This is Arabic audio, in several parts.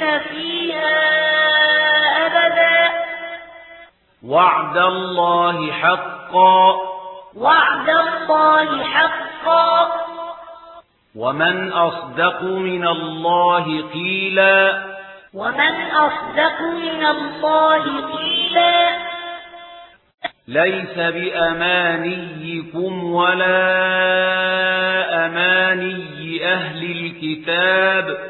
فيها أبدا. وعد الله حقا. وعد الله حقا. ومن أصدق من الله قيلا. ومن أصدق من الله قيلا. ليس بأمانيكم ولا أماني أهل الكتاب.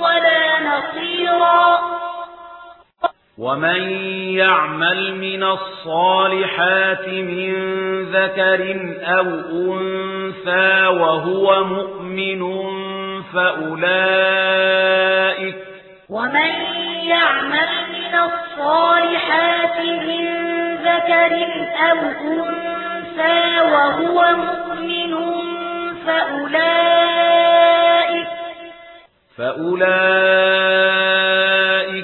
ولا نصيرا ومن يعمل من الصالحات من ذكر أو أنثى وهو مؤمن فأولئك ومن يعمل من الصالحات من ذكر أو أنثى وهو مؤمن فأولئك فأولئك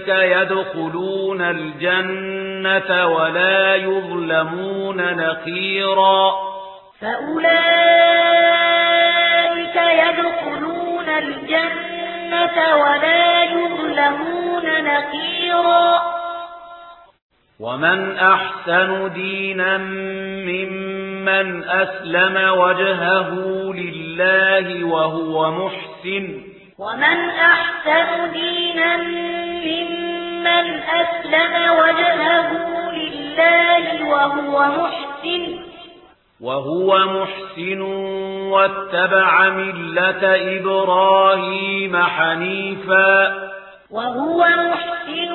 يدخلون الجنة ولا يظلمون نقيرا فأولئك يدخلون الجنة ولا يظلمون نقيرا ومن أحسن دينا ممن أسلم وجهه لله وهو محسن ومن أحسن دينا ومن أحسن دينا ممن أسلم وجهه لله وهو محسن وهو محسن واتبع ملة إبراهيم حنيفا. وهو محسن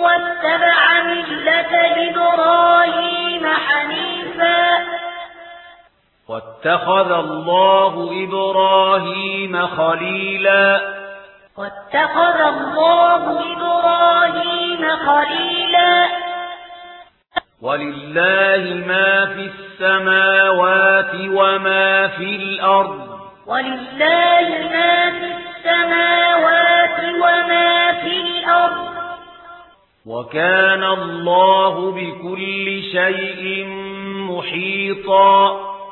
واتبع ملة إبراهيم واتخذ الله إبراهيم خليلا. واتخذ الله إبراهيم خليلا. ولله ما في السماوات وما في الأرض. ولله ما في السماوات وما في الأرض. وكان الله بكل شيء محيطا.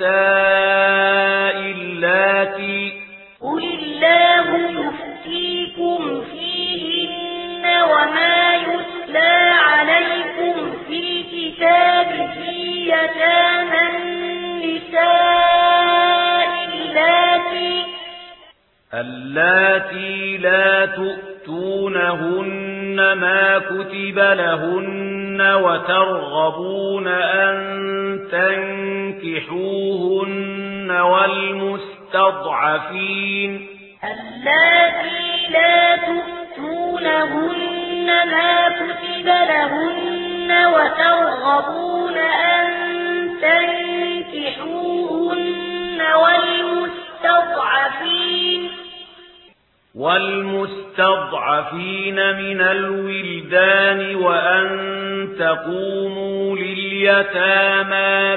النساء اللاتي قل الله يفتيكم فيهن وما يتلى عليكم في الكتاب في يتامى النساء اللاتي اللاتي لا تؤتونهن ما كتب لهن وترغبون أن تنكحوا فانكحوهن والمستضعفين التي لا تؤتونهن ما كتب لهن وترغبون أن تنكحوهن والمستضعفين والمستضعفين من الولدان وأن تقوموا لليتامى